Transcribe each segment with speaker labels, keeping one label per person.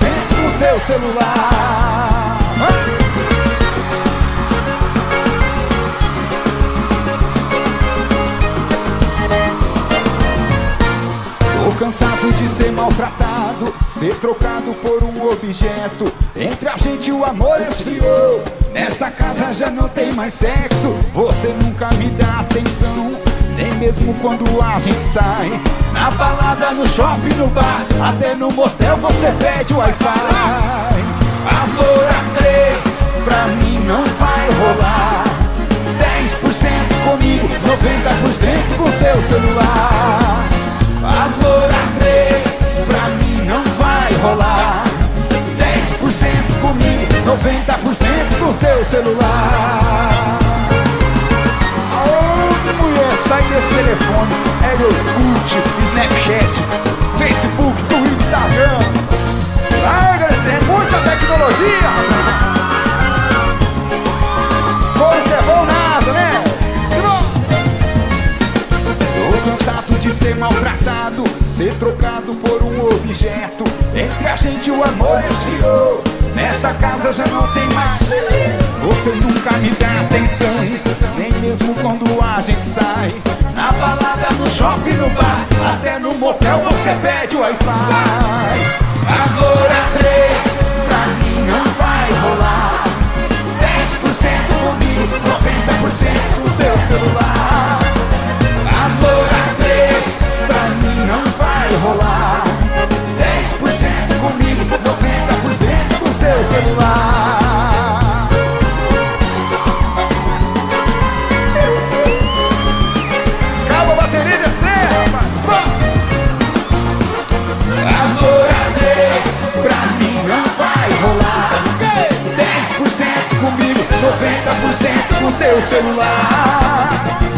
Speaker 1: no seu celular. Tô cansado de ser maltratado, ser trocado por um objeto. Entre a gente o amor esfriou. Nessa casa já não tem mais sexo. Você nunca me dá atenção, nem mesmo quando a gente sai. Na balada, no shopping, no bar, até no motel você pede Wi-Fi. Amor a três, pra mim não vai rolar. 10% comigo, 90% com seu celular. Amor a três, pra mim não vai rolar 10% comigo, 90% com seu celular ser maltratado, ser trocado por um objeto. Entre a gente o amor esfriou. Nessa casa já não tem mais Você nunca me dá atenção, nem mesmo quando a gente sai. Na balada, no shopping, no bar, até no motel você pede Wi-Fi. Agora três, pra mim não vai rolar. 10% comigo, 90% no seu celular. Com seu celular.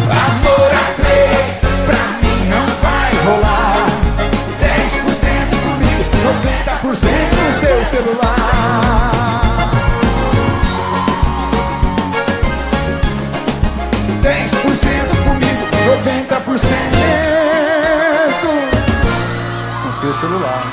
Speaker 1: Amor a três, pra mim não vai rolar. 10% comigo, 90% no seu celular. 10% comigo, 90% no seu celular